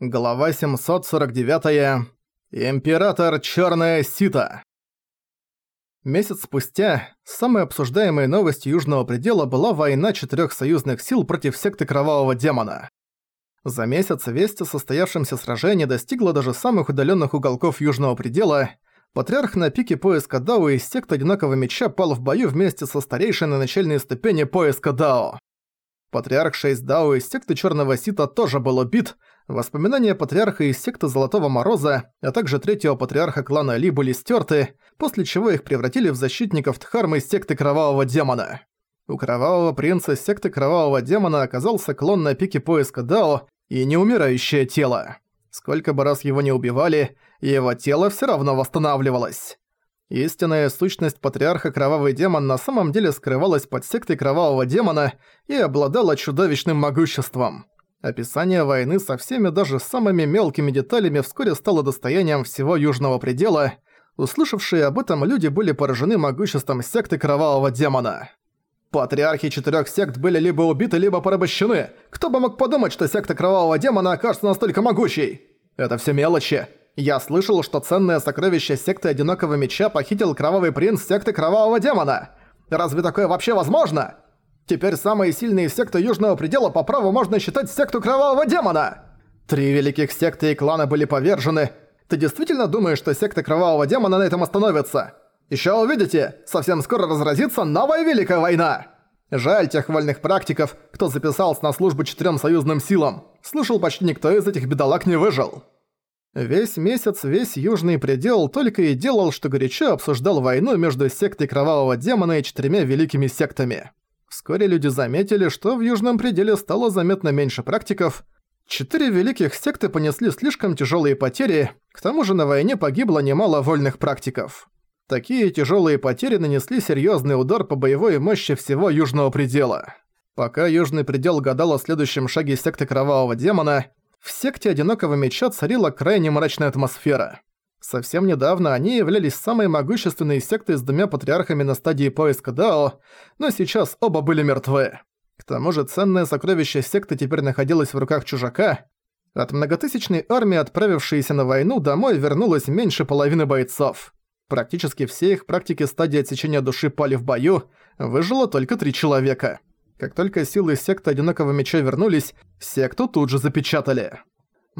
Глава 749. Император Чёрная Сита. Месяц спустя самой обсуждаемой новостью Южного предела была война четырёх союзных сил против секты Кровавого Демона. За месяц весть о состоявшемся сражении достигла даже самых удалённых уголков Южного предела. Патриарх на пике поиска Дао из секты Одинокого Меча пал в бою вместе со старейшей на начальной ступени поиска Дао. Патриарх 6 Дао из секты Чёрного Сита тоже был убит, Воспоминания патриарха из секты Золотого Мороза, а также третьего патриарха клана Ли были стерты, после чего их превратили в защитников Дхармы из секты Кровавого Демона. У Кровавого Принца из секты Кровавого Демона оказался клон на пике поиска Дао и неумирающее тело. Сколько бы раз его не убивали, его тело все равно восстанавливалось. Истинная сущность патриарха Кровавый Демон на самом деле скрывалась под сектой Кровавого Демона и обладала чудовищным могуществом. Описание войны со всеми даже самыми мелкими деталями вскоре стало достоянием всего Южного предела. Услышавшие об этом люди были поражены могуществом секты Кровавого Демона. Патриархи четырех сект были либо убиты, либо порабощены. Кто бы мог подумать, что секта Кровавого Демона окажется настолько могучей? Это все мелочи. Я слышал, что ценное сокровище секты Одинокого Меча похитил Кровавый Принц секты Кровавого Демона. Разве такое вообще возможно? Теперь самые сильные секты Южного Предела по праву можно считать секту Кровавого Демона! Три великих секты и клана были повержены. Ты действительно думаешь, что секта Кровавого Демона на этом остановится? Еще увидите, совсем скоро разразится новая Великая Война! Жаль тех вольных практиков, кто записался на службу четырем союзным силам. Слышал, почти никто из этих бедолаг не выжил. Весь месяц весь Южный Предел только и делал, что горячо обсуждал войну между сектой Кровавого Демона и четырьмя великими сектами. Вскоре люди заметили, что в Южном пределе стало заметно меньше практиков. Четыре великих секты понесли слишком тяжелые потери, к тому же на войне погибло немало вольных практиков. Такие тяжелые потери нанесли серьезный удар по боевой мощи всего Южного предела. Пока Южный предел гадал о следующем шаге секты Кровавого Демона, в секте Одинокого Меча царила крайне мрачная атмосфера. Совсем недавно они являлись самой могущественной сектой с двумя патриархами на стадии поиска Дао, но сейчас оба были мертвы. К тому же ценное сокровище секты теперь находилось в руках чужака. От многотысячной армии, отправившейся на войну, домой вернулось меньше половины бойцов. Практически все их практики стадии отсечения души пали в бою, выжило только три человека. Как только силы секты Одинокого Меча вернулись, секту тут же запечатали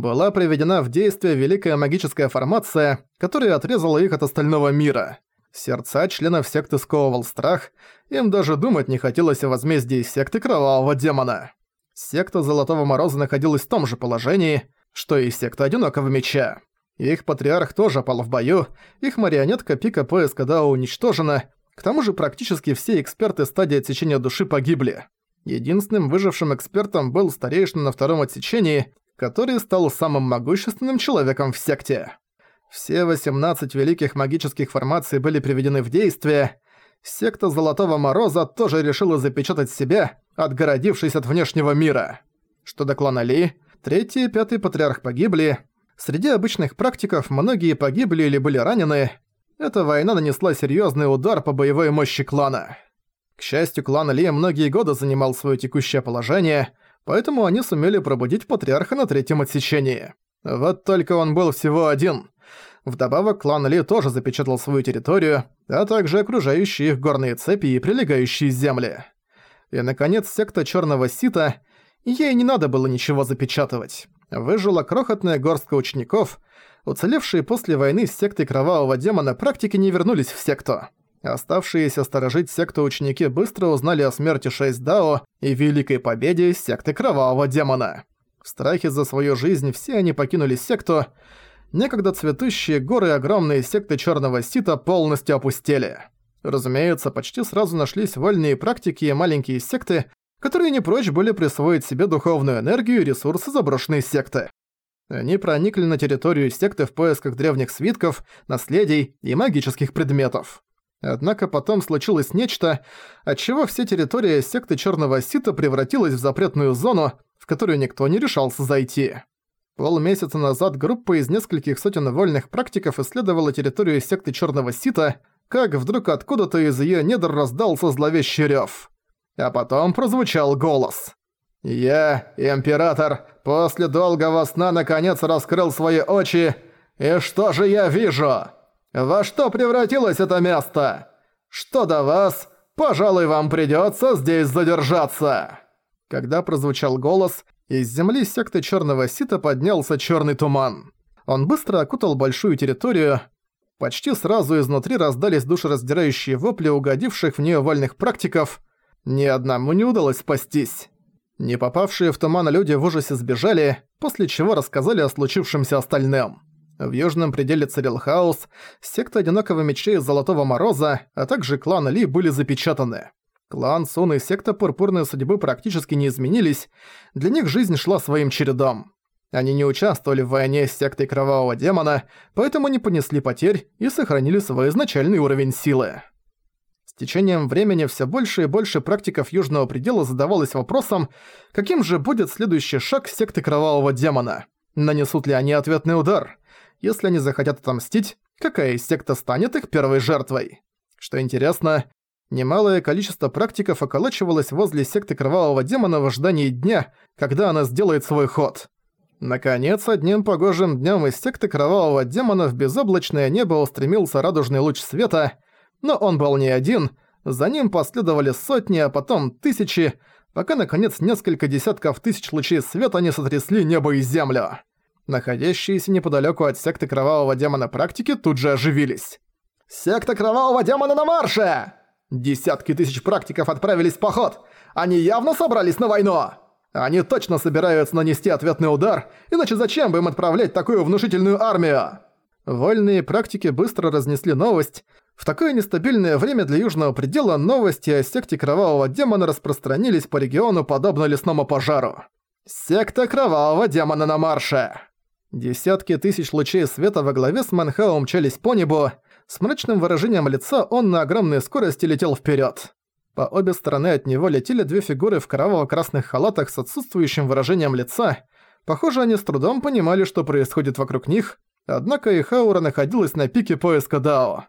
была приведена в действие великая магическая формация, которая отрезала их от остального мира. Сердца членов секты сковывал страх, им даже думать не хотелось о возмездии секты Кровавого Демона. Секта Золотого Мороза находилась в том же положении, что и секта Одинокого Меча. Их патриарх тоже пал в бою, их марионетка Пика Поиска Дао уничтожена, к тому же практически все эксперты стадии отсечения души погибли. Единственным выжившим экспертом был старейшина на втором отсечении, который стал самым могущественным человеком в секте. Все 18 великих магических формаций были приведены в действие. Секта Золотого Мороза тоже решила запечатать себя, отгородившись от внешнего мира. Что до клана Ли, третий и пятый патриарх погибли. Среди обычных практиков многие погибли или были ранены. Эта война нанесла серьезный удар по боевой мощи клана. К счастью, клан Ли многие годы занимал свое текущее положение – поэтому они сумели пробудить патриарха на третьем отсечении. Вот только он был всего один. Вдобавок, клан Ли тоже запечатал свою территорию, а также окружающие их горные цепи и прилегающие земли. И, наконец, секта Черного Сита, ей не надо было ничего запечатывать. Выжила крохотная горстка учеников, уцелевшие после войны с сектой Кровавого Демона практики не вернулись в секту. Оставшиеся сторожить секту ученики быстро узнали о смерти 6 Дао и великой победе секты Кровавого Демона. В страхе за свою жизнь все они покинули секту. Некогда цветущие горы и огромные секты Черного Сита полностью опустели. Разумеется, почти сразу нашлись вольные практики и маленькие секты, которые не прочь были присвоить себе духовную энергию и ресурсы заброшенной секты. Они проникли на территорию секты в поисках древних свитков, наследий и магических предметов. Однако потом случилось нечто, отчего вся территория секты Черного Сита превратилась в запретную зону, в которую никто не решался зайти. Полмесяца назад группа из нескольких сотен вольных практиков исследовала территорию секты Черного Сита, как вдруг откуда-то из ее недр раздался зловещий рёв. А потом прозвучал голос. «Я, Император, после долгого сна наконец раскрыл свои очи, и что же я вижу? Во что превратилось это место? Что до вас, пожалуй, вам придётся здесь задержаться!» Когда прозвучал голос, из земли секты Чёрного Сита поднялся чёрный туман. Он быстро окутал большую территорию. Почти сразу изнутри раздались душераздирающие вопли угодивших в неё вольных практиков. Ни одному не удалось спастись. Не попавшие в туман люди в ужасе сбежали, после чего рассказали о случившемся остальным. В южном пределе царил хаос, секта Одинокого Меча из Золотого Мороза, а также клан Ли были запечатаны. Клан Сун и секта Пурпурной Судьбы практически не изменились, для них жизнь шла своим чередом. Они не участвовали в войне с сектой Кровавого Демона, поэтому не понесли потерь и сохранили свой изначальный уровень силы. С течением времени все больше и больше практиков Южного Предела задавалось вопросом, каким же будет следующий шаг секты Кровавого Демона. Нанесут ли они ответный удар? Если они захотят отомстить, какая из секта станет их первой жертвой? Что интересно, Немалое количество практиков околачивалось возле секты Кровавого Демона в ожидании дня, когда она сделает свой ход. Наконец, одним погожим днем из секты Кровавого Демона в безоблачное небо устремился радужный луч света, но он был не один, за ним последовали сотни, а потом тысячи, пока, наконец, несколько десятков тысяч лучей света не сотрясли небо и землю. Находящиеся неподалеку от секты Кровавого Демона практики тут же оживились. «Секта Кровавого Демона на марше!» Десятки тысяч практиков отправились в поход. Они явно собрались на войну. Они точно собираются нанести ответный удар, иначе зачем бы им отправлять такую внушительную армию? Вольные практики быстро разнесли новость. В такое нестабильное время для Южного предела новости о секте Кровавого Демона распространились по региону подобно лесному пожару. Секта Кровавого Демона на марше! Десятки тысяч лучей света во главе с Манхао мчались по небу, с мрачным выражением лица он на огромной скорости летел вперед. По обе стороны от него летели две фигуры в кроваво-красных халатах с отсутствующим выражением лица. Похоже, они с трудом понимали, что происходит вокруг них, однако их аура находилась на пике поиска Дао.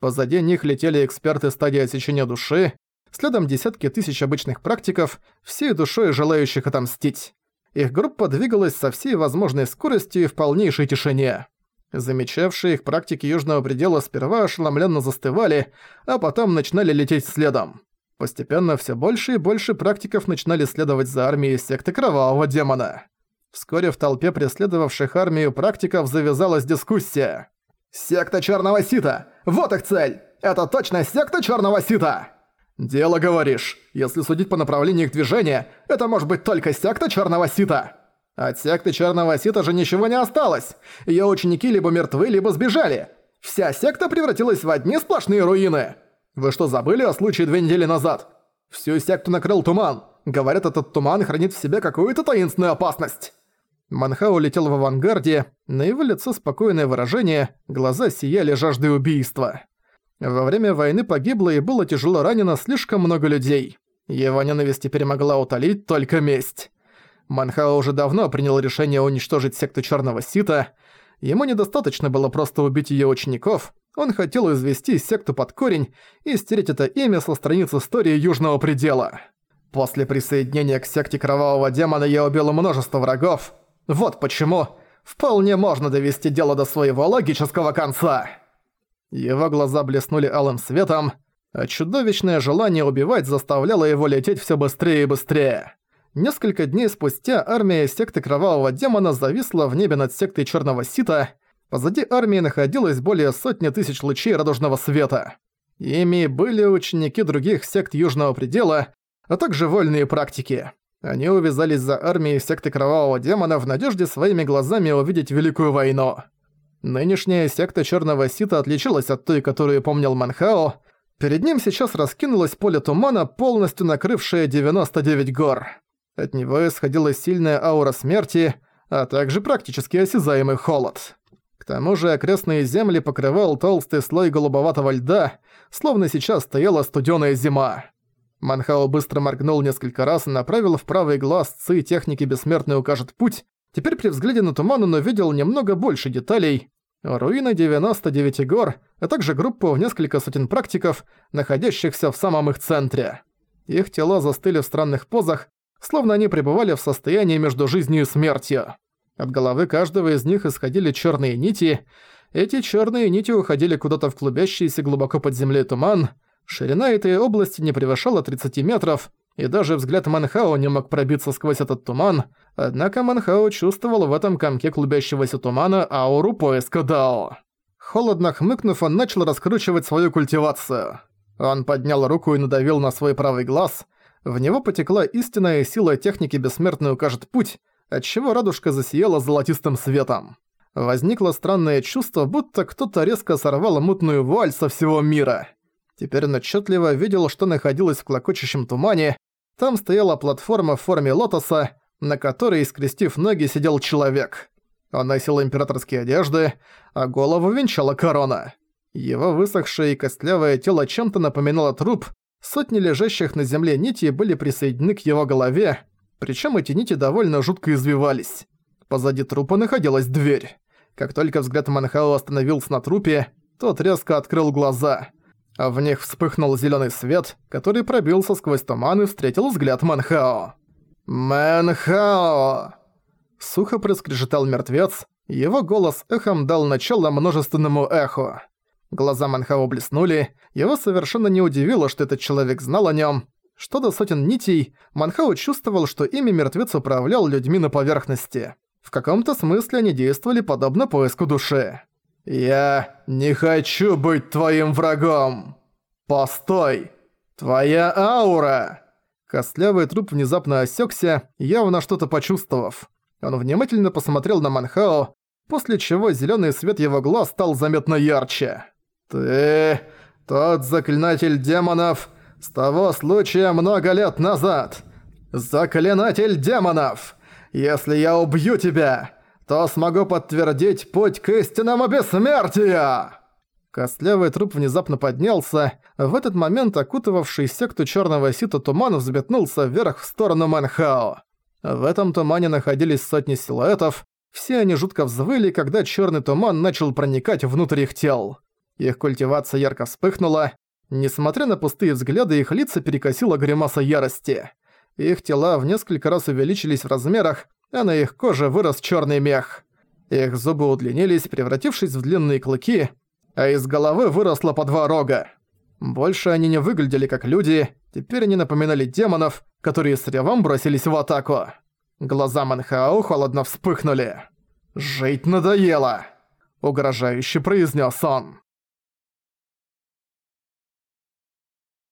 Позади них летели эксперты стадии отсечения души, следом десятки тысяч обычных практиков, всей душой желающих отомстить. Их группа двигалась со всей возможной скоростью и в полнейшей тишине. Замечавшие их практики Южного Предела сперва ошеломленно застывали, а потом начинали лететь следом. Постепенно все больше и больше практиков начинали следовать за армией секты Кровавого Демона. Вскоре в толпе преследовавших армию практиков завязалась дискуссия. «Секта Черного Сита! Вот их цель! Это точно секта Черного Сита!» «Дело говоришь. Если судить по направлению их движения, это может быть только секта Черного Сита!» От секты Черного Сита же ничего не осталось. Её ученики либо мертвы, либо сбежали. Вся секта превратилась в одни сплошные руины. Вы что, забыли о случае две недели назад? Всю секту накрыл туман. Говорят, этот туман хранит в себе какую-то таинственную опасность. Манхау летел в авангарде, на его лице спокойное выражение, глаза сияли жаждой убийства. Во время войны погибло и было тяжело ранено слишком много людей. Его ненависть теперь могла утолить только месть. Манхао уже давно принял решение уничтожить секту Черного Сита. Ему недостаточно было просто убить ее учеников, он хотел извести секту под корень и стереть это имя со страниц истории Южного Предела. После присоединения к секте Кровавого Демона я убил множество врагов. Вот почему вполне можно довести дело до своего логического конца. Его глаза блеснули алым светом, а чудовищное желание убивать заставляло его лететь все быстрее и быстрее. Несколько дней спустя армия секты Кровавого Демона зависла в небе над сектой Черного Сита. Позади армии находилось более сотни тысяч лучей радужного света. Ими были ученики других сект Южного Предела, а также вольные практики. Они увязались за армией секты Кровавого Демона в надежде своими глазами увидеть Великую войну. Нынешняя секта Черного Сита отличалась от той, которую помнил Манхао. Перед ним сейчас раскинулось поле тумана, полностью накрывшее 99 гор. От него исходила сильная аура смерти, а также практически осязаемый холод. К тому же окрестные земли покрывал толстый слой голубоватого льда, словно сейчас стояла студёная зима. Манхао быстро моргнул несколько раз и направил в правый глаз Ци техники бессмертный укажет путь. Теперь при взгляде на туман он увидел немного больше деталей. Руины 99 гор, а также группу в несколько сотен практиков, находящихся в самом их центре. Их тела застыли в странных позах, словно они пребывали в состоянии между жизнью и смертью. От головы каждого из них исходили черные нити. Эти черные нити уходили куда-то в клубящийся глубоко под землей туман. Ширина этой области не превышала 30 метров, и даже взгляд Манхао не мог пробиться сквозь этот туман, однако Манхао чувствовал в этом комке клубящегося тумана ауру поиска Дао. Холодно хмыкнув, он начал раскручивать свою культивацию. Он поднял руку и надавил на свой правый глаз. В него потекла истинная сила техники «Бессмертный укажет путь», отчего радужка засияла золотистым светом. Возникло странное чувство, будто кто-то резко сорвал мутную вуаль со всего мира. Теперь он отчетливо видел, что находилось в клокочущем тумане. Там стояла платформа в форме лотоса, на которой, скрестив ноги, сидел человек. Он носил императорские одежды, а голову венчала корона. Его высохшее и костлявое тело чем-то напоминало труп, сотни лежащих на земле нитей были присоединены к его голове, причем эти нити довольно жутко извивались. Позади трупа находилась дверь. Как только взгляд Манхао остановился на трупе, тот резко открыл глаза. А в них вспыхнул зеленый свет, который пробился сквозь туман и встретил взгляд Манхао. «Манхао!» Сухо проскрежетал мертвец, его голос эхом дал начало множественному эху. Глаза Манхао блеснули, его совершенно не удивило, что этот человек знал о нем, что до сотен нитей, Манхау чувствовал, что ими мертвец управлял людьми на поверхности. В каком-то смысле они действовали подобно поиску души. «Я не хочу быть твоим врагом! Постой! Твоя аура!» Костлявый труп внезапно осекся, явно что-то почувствовав. Он внимательно посмотрел на Манхао, после чего зеленый свет его глаз стал заметно ярче. «Ты... тот заклинатель демонов, с того случая много лет назад. Заклинатель демонов! Если я убью тебя, то смогу подтвердить путь к истинному бессмертию!» Костлявый труп внезапно поднялся. В этот момент окутывавший секту черного сита туман взметнулся вверх в сторону Манхао. В этом тумане находились сотни силуэтов. Все они жутко взвыли, когда черный туман начал проникать внутрь их тел. Их культивация ярко вспыхнула, Несмотря на пустые взгляды, их лица перекосила гримаса ярости. Их тела в несколько раз увеличились в размерах, а на их коже вырос черный мех. Их зубы удлинились, превратившись в длинные клыки, а из головы выросло по два рога. Больше они не выглядели как люди, теперь они напоминали демонов, которые с ревом бросились в атаку. Глаза Манхао холодно вспыхнули. «Жить надоело!» – угрожающе произнес он.